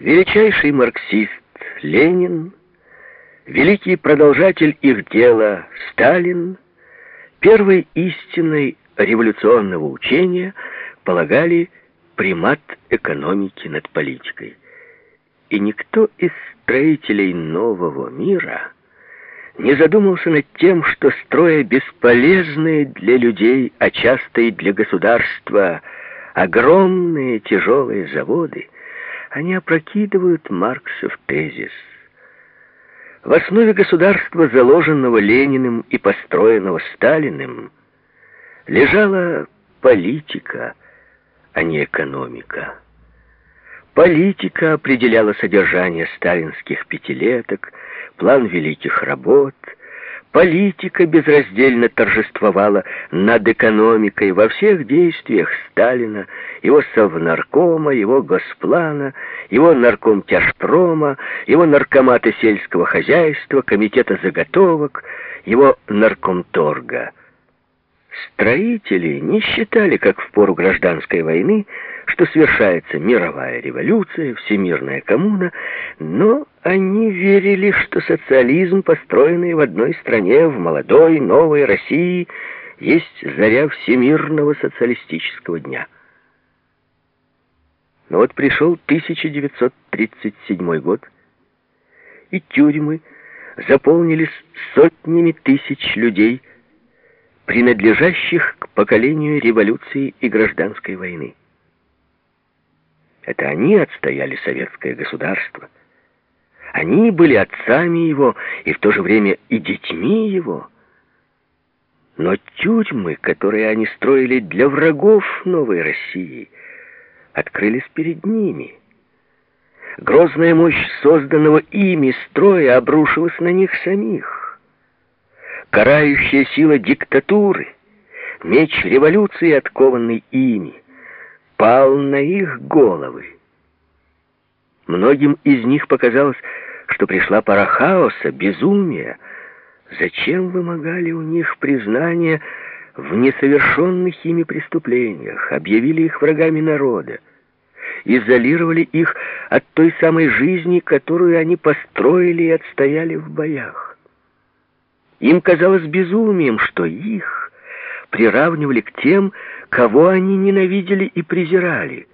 Величайший марксист Ленин, великий продолжатель их дела Сталин, первой истиной революционного учения полагали примат экономики над политикой. И никто из строителей нового мира не задумался над тем, что, строя бесполезные для людей, а часто и для государства, огромные тяжелые заводы, они опрокидывают Марксов тезис. В основе государства, заложенного Лениным и построенного Сталиным, лежала политика, а не экономика. Политика определяла содержание сталинских пятилеток, план великих работ. Политика безраздельно торжествовала над экономикой во всех действиях Сталина, его совнаркома, его госплана, его наркомтяжпрома, его наркомата сельского хозяйства, комитета заготовок, его наркомторга. Строители не считали, как в пору гражданской войны, что совершается мировая революция, всемирная коммуна, но они верили, что социализм, построенный в одной стране, в молодой, новой России, есть заря всемирного социалистического дня. Но вот пришел 1937 год, и тюрьмы заполнились сотнями тысяч людей, принадлежащих к поколению революции и гражданской войны. Это они отстояли советское государство. Они были отцами его и в то же время и детьми его. Но тюрьмы, которые они строили для врагов новой России, открылись перед ними. Грозная мощь созданного ими строя обрушилась на них самих карающая сила диктатуры, меч революции, откованный ими, пал на их головы. Многим из них показалось, что пришла пора хаоса, безумия. Зачем вымогали у них признания в несовершенных ими преступлениях, объявили их врагами народа, изолировали их от той самой жизни, которую они построили и отстояли в боях? Им казалось безумием, что их приравнивали к тем, кого они ненавидели и презирали,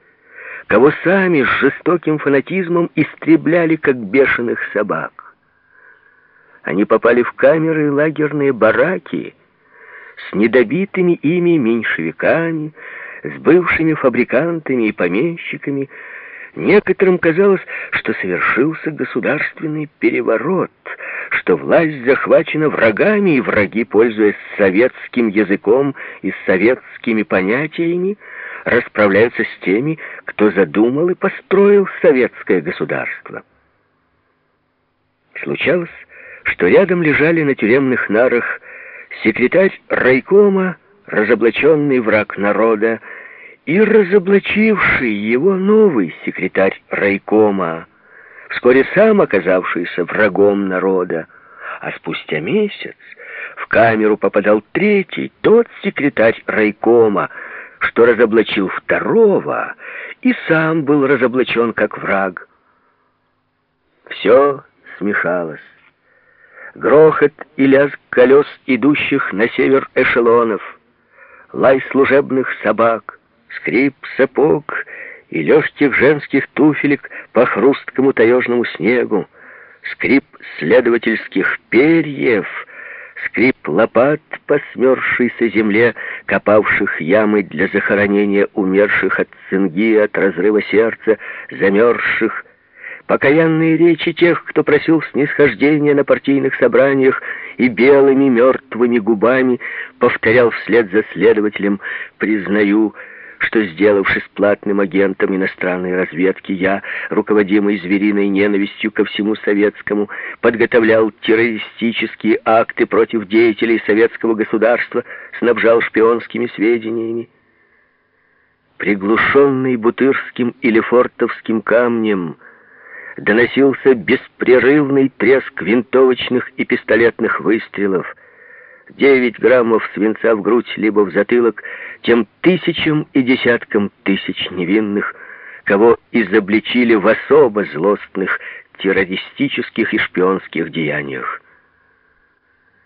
кого сами с жестоким фанатизмом истребляли, как бешеных собак. Они попали в камеры и лагерные бараки с недобитыми ими меньшевиками, с бывшими фабрикантами и помещиками, Некоторым казалось, что совершился государственный переворот, что власть захвачена врагами, и враги, пользуясь советским языком и советскими понятиями, расправляются с теми, кто задумал и построил советское государство. Случалось, что рядом лежали на тюремных нарах секретарь райкома, разоблаченный враг народа, и разоблачивший его новый секретарь райкома, вскоре сам оказавшийся врагом народа, а спустя месяц в камеру попадал третий, тот секретарь райкома, что разоблачил второго и сам был разоблачен как враг. Все смешалось. Грохот и лязг колес, идущих на север эшелонов, лай служебных собак — скрип сапог и легких женских туфелек по хрусткому таежному снегу, скрип следовательских перьев, скрип лопат по смерзшейся земле, копавших ямы для захоронения умерших от цинги, от разрыва сердца, замерзших, покаянные речи тех, кто просил снисхождения на партийных собраниях и белыми мертвыми губами повторял вслед за следователем «признаю», что, сделавшись платным агентом иностранной разведки, я, руководимый звериной ненавистью ко всему советскому, подготовлял террористические акты против деятелей советского государства, снабжал шпионскими сведениями. Приглушенный Бутырским или Фортовским камнем, доносился беспрерывный треск винтовочных и пистолетных выстрелов — 9 граммов свинца в грудь либо в затылок, тем тысячам и десяткам тысяч невинных, кого изобличили в особо злостных террористических и шпионских деяниях.